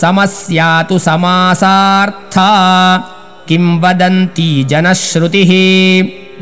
समस्या तु समासार्था किंवदन्ती जनश्रुतिः?